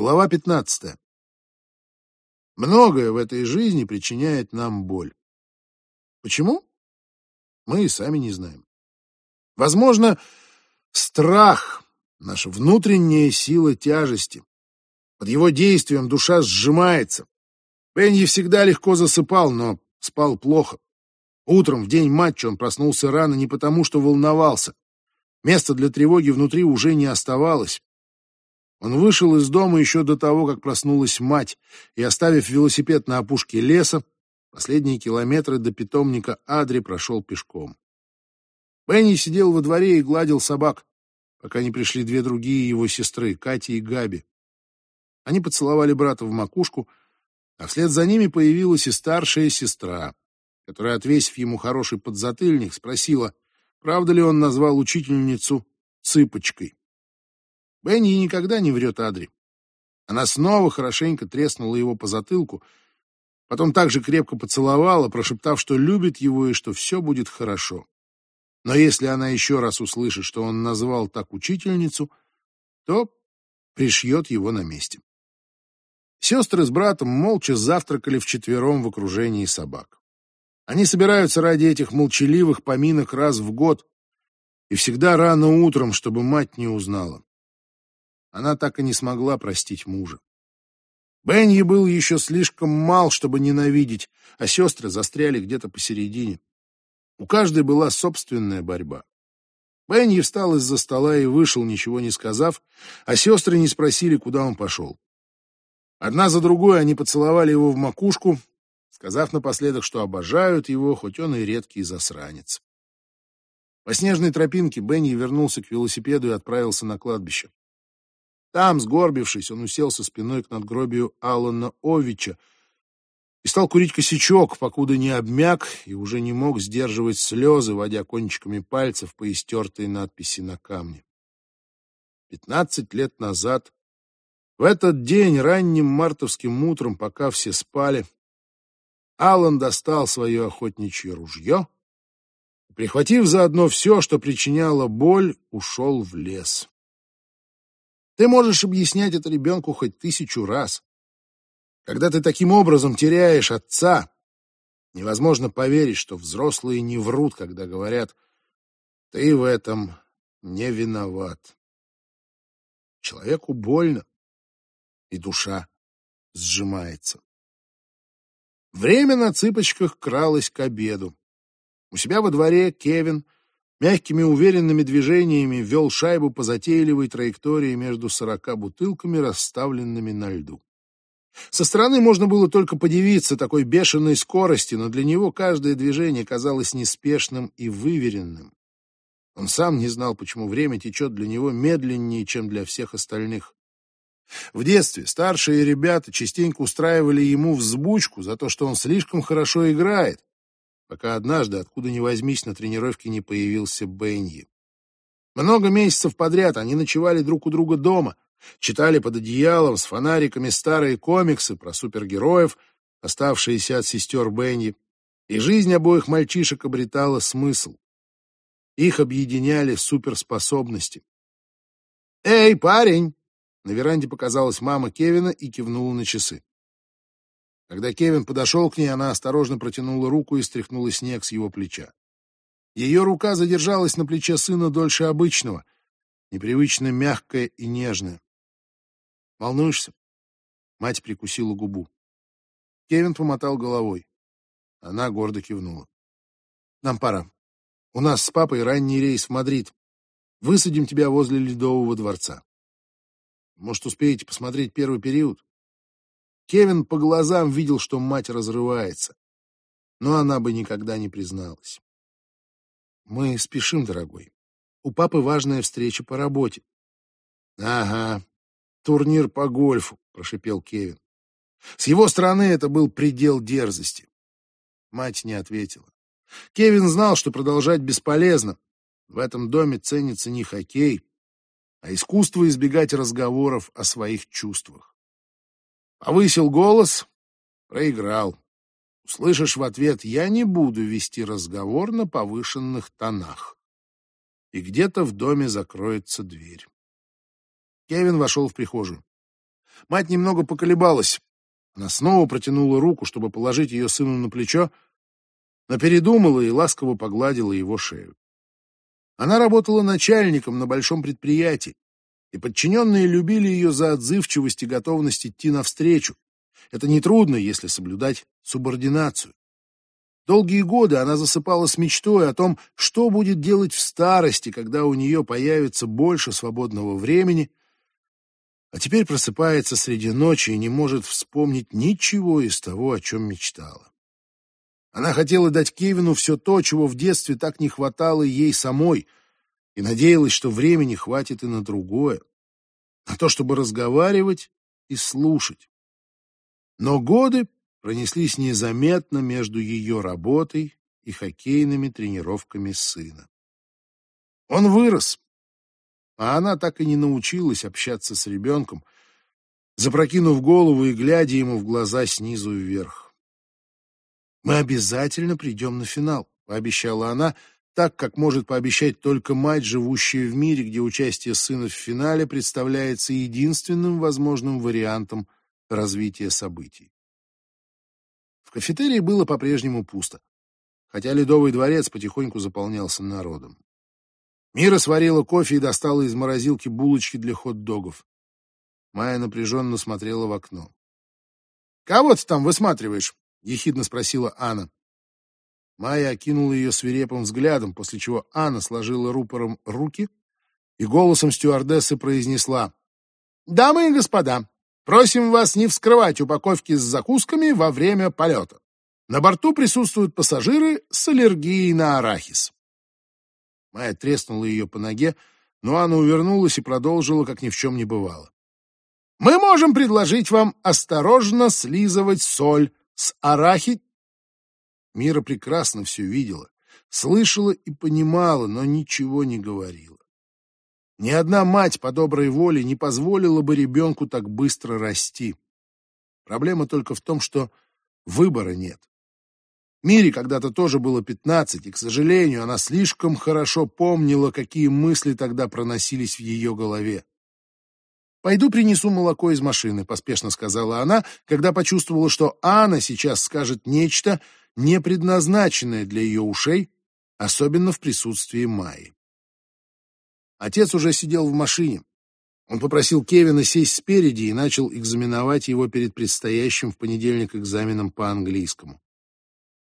Глава 15. Многое в этой жизни причиняет нам боль. Почему? Мы и сами не знаем. Возможно, страх — наша внутренняя сила тяжести. Под его действием душа сжимается. Бенни всегда легко засыпал, но спал плохо. Утром, в день матча, он проснулся рано не потому, что волновался. Места для тревоги внутри уже не оставалось. Он вышел из дома еще до того, как проснулась мать, и, оставив велосипед на опушке леса, последние километры до питомника Адри прошел пешком. Бенни сидел во дворе и гладил собак, пока не пришли две другие его сестры, Катя и Габи. Они поцеловали брата в макушку, а вслед за ними появилась и старшая сестра, которая, отвесив ему хороший подзатыльник, спросила, правда ли он назвал учительницу «цыпочкой». Бенни никогда не врет Адри. Она снова хорошенько треснула его по затылку, потом также крепко поцеловала, прошептав, что любит его и что все будет хорошо. Но если она еще раз услышит, что он назвал так учительницу, то пришьет его на месте. Сестры с братом молча завтракали вчетвером в окружении собак. Они собираются ради этих молчаливых поминок раз в год и всегда рано утром, чтобы мать не узнала она так и не смогла простить мужа. Бенни был еще слишком мал, чтобы ненавидеть, а сестры застряли где-то посередине. У каждой была собственная борьба. Бенни встал из-за стола и вышел, ничего не сказав, а сестры не спросили, куда он пошел. Одна за другой они поцеловали его в макушку, сказав напоследок, что обожают его, хоть он и редкий засранец. По снежной тропинке Бенни вернулся к велосипеду и отправился на кладбище. Там, сгорбившись, он уселся спиной к надгробию Алана Овича и стал курить косячок, покуда не обмяк и уже не мог сдерживать слезы, водя кончиками пальцев по истертой надписи на камне. Пятнадцать лет назад, в этот день, ранним мартовским утром, пока все спали, Алан достал свое охотничье ружье прихватив заодно все, что причиняло боль, ушел в лес. Ты можешь объяснять это ребенку хоть тысячу раз. Когда ты таким образом теряешь отца, невозможно поверить, что взрослые не врут, когда говорят «ты в этом не виноват». Человеку больно, и душа сжимается. Время на цыпочках кралось к обеду. У себя во дворе Кевин — мягкими уверенными движениями вел шайбу по затейливой траектории между сорока бутылками, расставленными на льду. Со стороны можно было только подивиться такой бешеной скорости, но для него каждое движение казалось неспешным и выверенным. Он сам не знал, почему время течет для него медленнее, чем для всех остальных. В детстве старшие ребята частенько устраивали ему взбучку за то, что он слишком хорошо играет, пока однажды, откуда ни возьмись, на тренировке не появился Бенни. Много месяцев подряд они ночевали друг у друга дома, читали под одеялом с фонариками старые комиксы про супергероев, оставшиеся от сестер Бенни, и жизнь обоих мальчишек обретала смысл. Их объединяли суперспособности. «Эй, парень!» На веранде показалась мама Кевина и кивнула на часы. Когда Кевин подошел к ней, она осторожно протянула руку и стряхнула снег с его плеча. Ее рука задержалась на плече сына дольше обычного, непривычно мягкая и нежная. «Волнуешься?» Мать прикусила губу. Кевин помотал головой. Она гордо кивнула. «Нам пора. У нас с папой ранний рейс в Мадрид. Высадим тебя возле Ледового дворца. Может, успеете посмотреть первый период?» Кевин по глазам видел, что мать разрывается, но она бы никогда не призналась. «Мы спешим, дорогой. У папы важная встреча по работе». «Ага, турнир по гольфу», — прошипел Кевин. С его стороны это был предел дерзости. Мать не ответила. Кевин знал, что продолжать бесполезно. В этом доме ценится не хоккей, а искусство избегать разговоров о своих чувствах. Повысил голос, проиграл. Услышишь в ответ «Я не буду вести разговор на повышенных тонах». И где-то в доме закроется дверь. Кевин вошел в прихожую. Мать немного поколебалась. Она снова протянула руку, чтобы положить ее сыну на плечо, но передумала и ласково погладила его шею. Она работала начальником на большом предприятии, и подчиненные любили ее за отзывчивость и готовность идти навстречу. Это нетрудно, если соблюдать субординацию. Долгие годы она засыпала с мечтой о том, что будет делать в старости, когда у нее появится больше свободного времени, а теперь просыпается среди ночи и не может вспомнить ничего из того, о чем мечтала. Она хотела дать Кевину все то, чего в детстве так не хватало ей самой, и надеялась, что времени хватит и на другое, на то, чтобы разговаривать и слушать. Но годы пронеслись незаметно между ее работой и хоккейными тренировками сына. Он вырос, а она так и не научилась общаться с ребенком, запрокинув голову и глядя ему в глаза снизу вверх. «Мы обязательно придем на финал», — пообещала она, так, как может пообещать только мать, живущая в мире, где участие сына в финале представляется единственным возможным вариантом развития событий. В кафетерии было по-прежнему пусто, хотя Ледовый дворец потихоньку заполнялся народом. Мира сварила кофе и достала из морозилки булочки для хот-догов. Майя напряженно смотрела в окно. «Кого ты там высматриваешь?» — ехидно спросила Анна. Майя окинула ее свирепым взглядом, после чего Анна сложила рупором руки и голосом стюардессы произнесла «Дамы и господа, Просим вас не вскрывать упаковки с закусками во время полета. На борту присутствуют пассажиры с аллергией на арахис. Майя треснула ее по ноге, но она увернулась и продолжила, как ни в чем не бывало. Мы можем предложить вам осторожно слизывать соль с арахи. Мира прекрасно все видела, слышала и понимала, но ничего не говорила. Ни одна мать по доброй воле не позволила бы ребенку так быстро расти. Проблема только в том, что выбора нет. Мире когда-то тоже было пятнадцать, и, к сожалению, она слишком хорошо помнила, какие мысли тогда проносились в ее голове. «Пойду принесу молоко из машины», — поспешно сказала она, когда почувствовала, что Анна сейчас скажет нечто, не предназначенное для ее ушей, особенно в присутствии Майи. Отец уже сидел в машине. Он попросил Кевина сесть спереди и начал экзаменовать его перед предстоящим в понедельник экзаменом по английскому.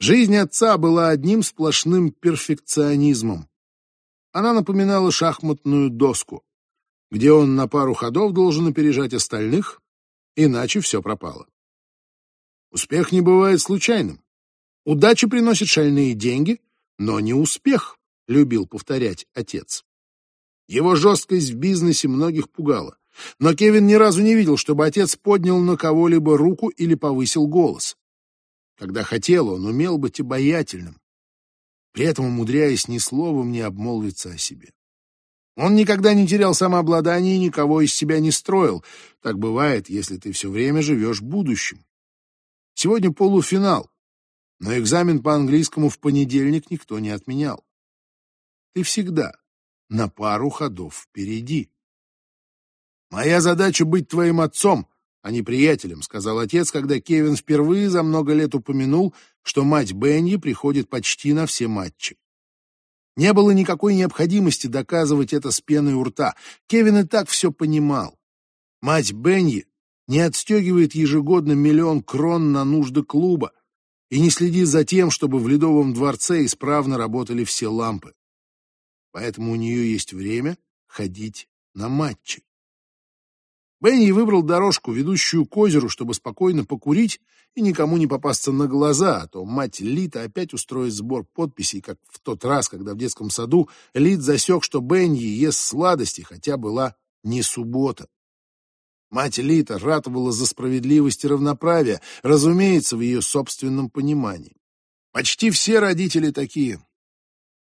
Жизнь отца была одним сплошным перфекционизмом. Она напоминала шахматную доску, где он на пару ходов должен опережать остальных, иначе все пропало. Успех не бывает случайным. Удача приносит шальные деньги, но не успех, любил повторять отец. Его жесткость в бизнесе многих пугала. Но Кевин ни разу не видел, чтобы отец поднял на кого-либо руку или повысил голос. Когда хотел, он умел быть обаятельным, при этом умудряясь ни словом не обмолвиться о себе. Он никогда не терял самообладание и никого из себя не строил. Так бывает, если ты все время живешь будущим. Сегодня полуфинал, но экзамен по английскому в понедельник никто не отменял. Ты всегда на пару ходов впереди. «Моя задача — быть твоим отцом, а не приятелем», — сказал отец, когда Кевин впервые за много лет упомянул, что мать Бенни приходит почти на все матчи. Не было никакой необходимости доказывать это с пеной у рта. Кевин и так все понимал. Мать Бенни не отстегивает ежегодно миллион крон на нужды клуба и не следит за тем, чтобы в Ледовом дворце исправно работали все лампы поэтому у нее есть время ходить на матчи. Бенни выбрал дорожку, ведущую к озеру, чтобы спокойно покурить и никому не попасться на глаза, а то мать Лита опять устроит сбор подписей, как в тот раз, когда в детском саду Лит засек, что Бенни ест сладости, хотя была не суббота. Мать Лита ратовала за справедливость и равноправие, разумеется, в ее собственном понимании. Почти все родители такие.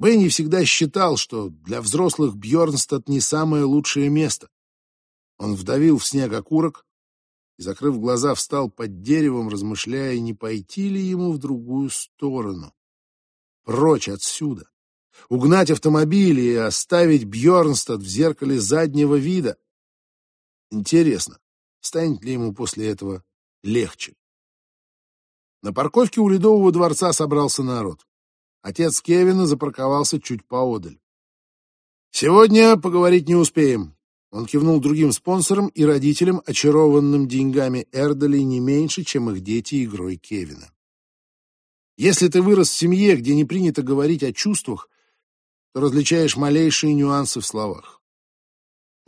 Бенни всегда считал, что для взрослых Бьорнстад не самое лучшее место. Он вдавил в снег окурок и, закрыв глаза, встал под деревом, размышляя, не пойти ли ему в другую сторону. Прочь отсюда. Угнать автомобиль и оставить Бьорнстад в зеркале заднего вида. Интересно, станет ли ему после этого легче. На парковке у Ледового дворца собрался народ. Отец Кевина запарковался чуть поодаль. «Сегодня поговорить не успеем». Он кивнул другим спонсорам и родителям, очарованным деньгами Эрдали не меньше, чем их дети игрой Кевина. Если ты вырос в семье, где не принято говорить о чувствах, то различаешь малейшие нюансы в словах.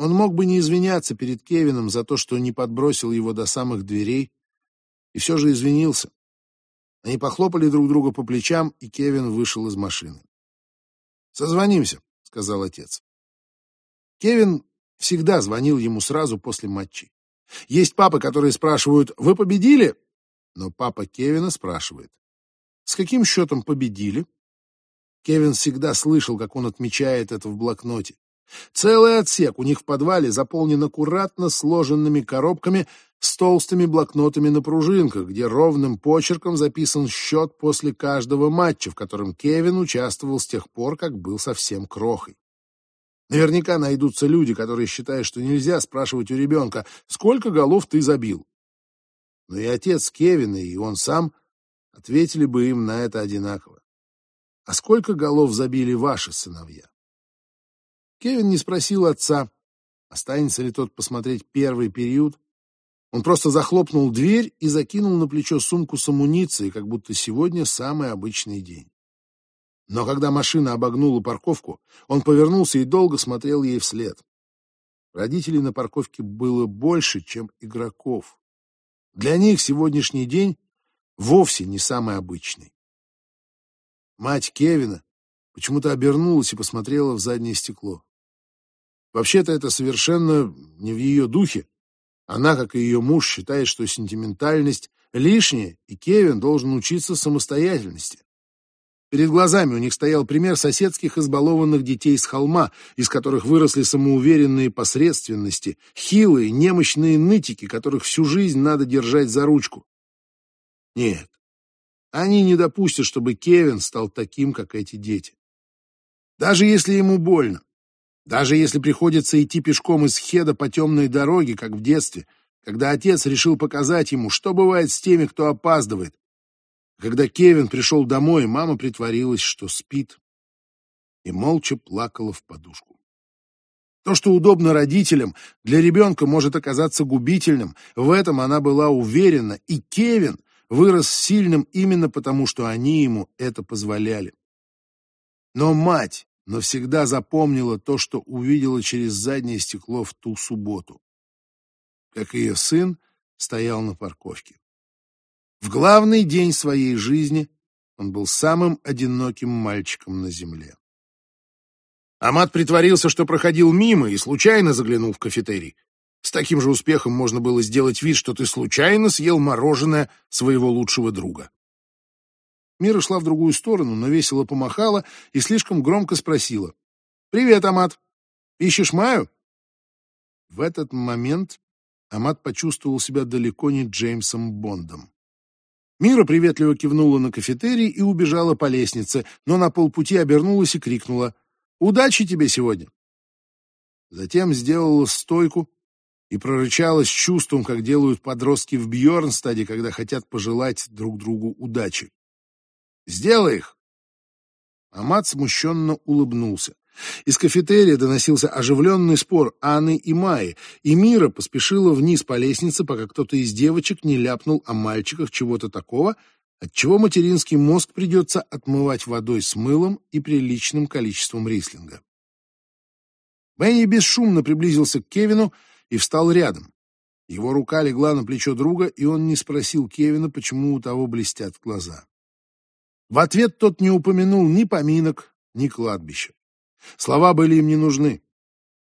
Он мог бы не извиняться перед Кевином за то, что не подбросил его до самых дверей, и все же извинился. Они похлопали друг друга по плечам, и Кевин вышел из машины. «Созвонимся», — сказал отец. Кевин всегда звонил ему сразу после матчей. Есть папы, которые спрашивают «Вы победили?» Но папа Кевина спрашивает «С каким счетом победили?» Кевин всегда слышал, как он отмечает это в блокноте. Целый отсек у них в подвале заполнен аккуратно сложенными коробками с толстыми блокнотами на пружинках, где ровным почерком записан счет после каждого матча, в котором Кевин участвовал с тех пор, как был совсем крохой. Наверняка найдутся люди, которые считают, что нельзя спрашивать у ребенка, сколько голов ты забил. Но и отец Кевина, и он сам ответили бы им на это одинаково. А сколько голов забили ваши сыновья? Кевин не спросил отца, останется ли тот посмотреть первый период. Он просто захлопнул дверь и закинул на плечо сумку с амуницией, как будто сегодня самый обычный день. Но когда машина обогнула парковку, он повернулся и долго смотрел ей вслед. Родителей на парковке было больше, чем игроков. Для них сегодняшний день вовсе не самый обычный. Мать Кевина почему-то обернулась и посмотрела в заднее стекло. Вообще-то это совершенно не в ее духе. Она, как и ее муж, считает, что сентиментальность лишняя, и Кевин должен учиться самостоятельности. Перед глазами у них стоял пример соседских избалованных детей с холма, из которых выросли самоуверенные посредственности, хилые, немощные нытики, которых всю жизнь надо держать за ручку. Нет, они не допустят, чтобы Кевин стал таким, как эти дети. Даже если ему больно, даже если приходится идти пешком из Хеда по темной дороге, как в детстве, когда отец решил показать ему, что бывает с теми, кто опаздывает. Когда Кевин пришел домой, мама притворилась, что спит, и молча плакала в подушку. То, что удобно родителям, для ребенка может оказаться губительным, в этом она была уверена, и Кевин вырос сильным именно потому, что они ему это позволяли. Но мать навсегда запомнила то, что увидела через заднее стекло в ту субботу. Как ее сын стоял на парковке. В главный день своей жизни он был самым одиноким мальчиком на земле. Амат притворился, что проходил мимо и случайно заглянул в кафетерий. С таким же успехом можно было сделать вид, что ты случайно съел мороженое своего лучшего друга. Мира шла в другую сторону, но весело помахала и слишком громко спросила. «Привет, Амат! Ищешь Маю?» В этот момент Амат почувствовал себя далеко не Джеймсом Бондом. Мира приветливо кивнула на кафетерий и убежала по лестнице, но на полпути обернулась и крикнула «Удачи тебе сегодня!». Затем сделала стойку и прорычала с чувством, как делают подростки в Бьорнстаде, когда хотят пожелать друг другу удачи. Сделай их!» Амат смущенно улыбнулся. Из кафетерия доносился оживленный спор Анны и Майи, и Мира поспешила вниз по лестнице, пока кто-то из девочек не ляпнул о мальчиках чего-то такого, от чего материнский мозг придется отмывать водой с мылом и приличным количеством рислинга. Бенни бесшумно приблизился к Кевину и встал рядом. Его рука легла на плечо друга, и он не спросил Кевина, почему у того блестят глаза. В ответ тот не упомянул ни поминок, ни кладбища. Слова были им не нужны.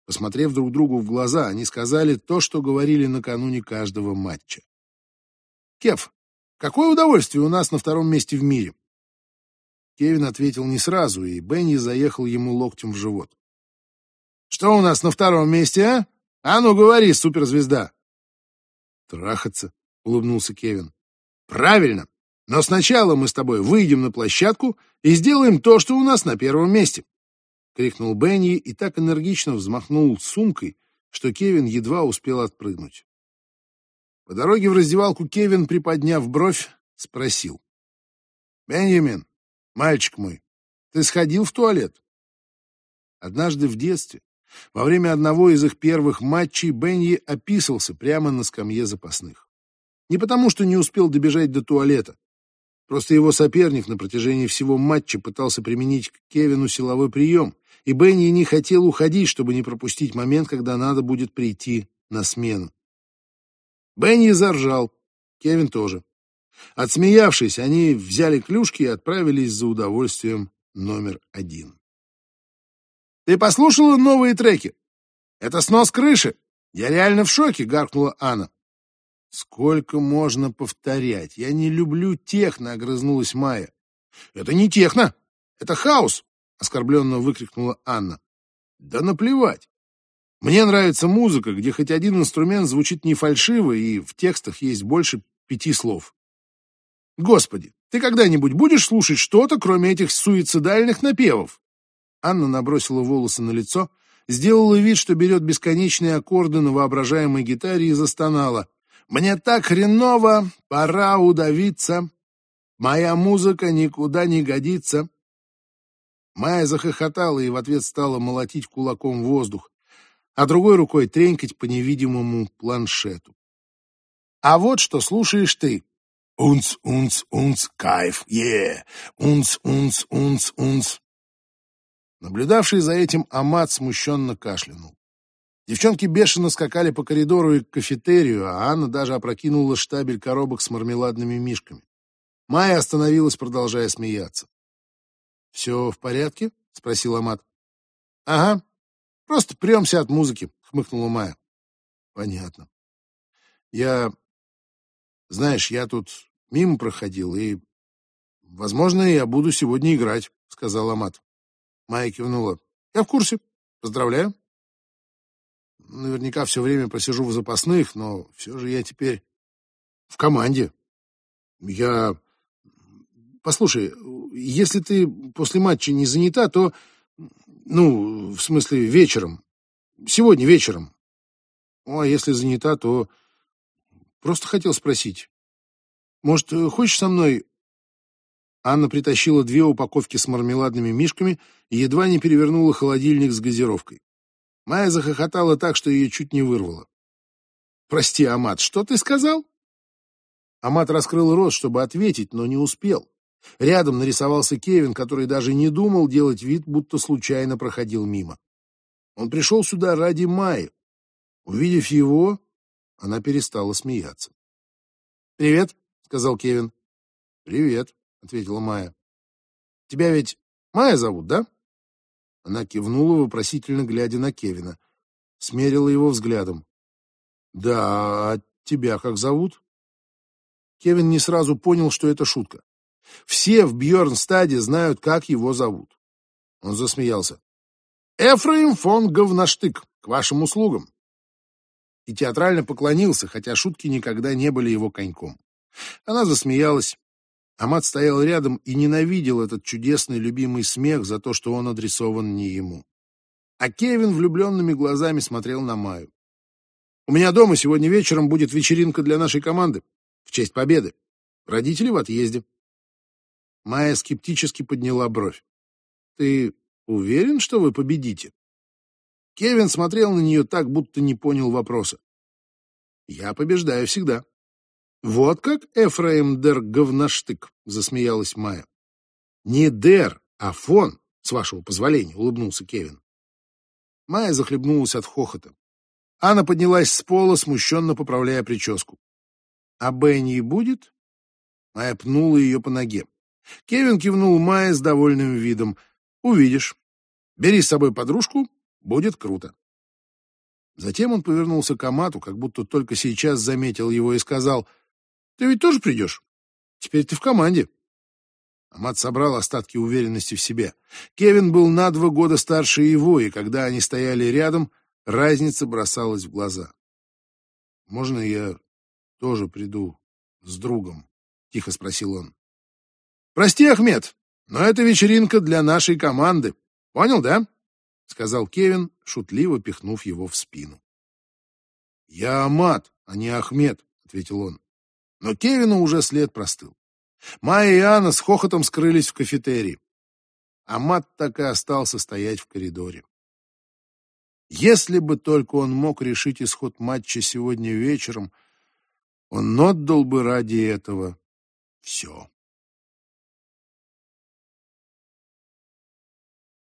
Посмотрев друг другу в глаза, они сказали то, что говорили накануне каждого матча. «Кев, какое удовольствие у нас на втором месте в мире!» Кевин ответил не сразу, и Бенни заехал ему локтем в живот. «Что у нас на втором месте, а? А ну говори, суперзвезда!» «Трахаться», — улыбнулся Кевин. «Правильно! Но сначала мы с тобой выйдем на площадку и сделаем то, что у нас на первом месте. — крикнул Бенни и так энергично взмахнул сумкой, что Кевин едва успел отпрыгнуть. По дороге в раздевалку Кевин, приподняв бровь, спросил. «Бенjamin, мальчик мой, ты сходил в туалет?» Однажды в детстве, во время одного из их первых матчей, Бенни описался прямо на скамье запасных. Не потому, что не успел добежать до туалета. Просто его соперник на протяжении всего матча пытался применить к Кевину силовой прием, и Бенни не хотел уходить, чтобы не пропустить момент, когда надо будет прийти на смену. Бенни заржал, Кевин тоже. Отсмеявшись, они взяли клюшки и отправились за удовольствием номер один. «Ты послушала новые треки? Это снос крыши! Я реально в шоке!» — гаркнула Анна. «Сколько можно повторять? Я не люблю техно!» — огрызнулась Майя. «Это не техно! Это хаос!» — оскорбленно выкрикнула Анна. «Да наплевать! Мне нравится музыка, где хоть один инструмент звучит не фальшиво и в текстах есть больше пяти слов. Господи, ты когда-нибудь будешь слушать что-то, кроме этих суицидальных напевов? Анна набросила волосы на лицо, сделала вид, что берет бесконечные аккорды на воображаемой гитаре и застонала. «Мне так хреново, пора удавиться. Моя музыка никуда не годится». Майя захохотала и в ответ стала молотить кулаком воздух а другой рукой тренькать по невидимому планшету. А вот что слушаешь ты. Унц, унц, унц, кайф, е, унц, унц, унц, унц. Наблюдавший за этим Амат смущенно кашлянул. Девчонки бешено скакали по коридору и к кафетерию, а Анна даже опрокинула штабель коробок с мармеладными мишками. Майя остановилась, продолжая смеяться. «Все в порядке?» — спросил Амат. «Ага, Просто премся от музыки, хмыкнула Майя. Понятно. Я... Знаешь, я тут мимо проходил, и... Возможно, я буду сегодня играть, сказал Амат. Майя кивнула. Я в курсе. Поздравляю. Наверняка все время посижу в запасных, но все же я теперь в команде. Я... Послушай, если ты после матча не занята, то ну, в смысле, вечером. Сегодня вечером. Ну, а если занята, то... Просто хотел спросить. Может, хочешь со мной... Анна притащила две упаковки с мармеладными мишками и едва не перевернула холодильник с газировкой. Майя захохотала так, что ее чуть не вырвало. «Прости, Амат, что ты сказал?» Амат раскрыл рот, чтобы ответить, но не успел. Рядом нарисовался Кевин, который даже не думал делать вид, будто случайно проходил мимо. Он пришел сюда ради Майи. Увидев его, она перестала смеяться. «Привет», — сказал Кевин. «Привет», — ответила Майя. «Тебя ведь Майя зовут, да?» Она кивнула, вопросительно глядя на Кевина. Смерила его взглядом. «Да, а тебя как зовут?» Кевин не сразу понял, что это шутка. Все в Бьернстаде знают, как его зовут. Он засмеялся. Эфраим фон Говноштык, к вашим услугам. И театрально поклонился, хотя шутки никогда не были его коньком. Она засмеялась. Амат стоял рядом и ненавидел этот чудесный любимый смех за то, что он адресован не ему. А Кевин влюбленными глазами смотрел на Маю. «У меня дома сегодня вечером будет вечеринка для нашей команды в честь победы. Родители в отъезде. Майя скептически подняла бровь. «Ты уверен, что вы победите?» Кевин смотрел на нее так, будто не понял вопроса. «Я побеждаю всегда». «Вот как Эфраим Дер говноштык», — засмеялась Майя. «Не Дер, а Фон, с вашего позволения», — улыбнулся Кевин. Майя захлебнулась от хохота. Анна поднялась с пола, смущенно поправляя прическу. «А Бенни будет?» Майя пнула ее по ноге. Кевин кивнул Майе с довольным видом. «Увидишь. Бери с собой подружку, будет круто». Затем он повернулся к Амату, как будто только сейчас заметил его и сказал, «Ты ведь тоже придешь? Теперь ты в команде». Амат собрал остатки уверенности в себе. Кевин был на два года старше его, и когда они стояли рядом, разница бросалась в глаза. «Можно я тоже приду с другом?» — тихо спросил он. Прости, Ахмед, но это вечеринка для нашей команды. Понял, да? сказал Кевин, шутливо пихнув его в спину. Я Амат, а не Ахмед, ответил он. Но Кевину уже след простыл. Майя и Анна с хохотом скрылись в кафетерии. А Мат так и остался стоять в коридоре. Если бы только он мог решить исход матча сегодня вечером, он отдал бы ради этого все.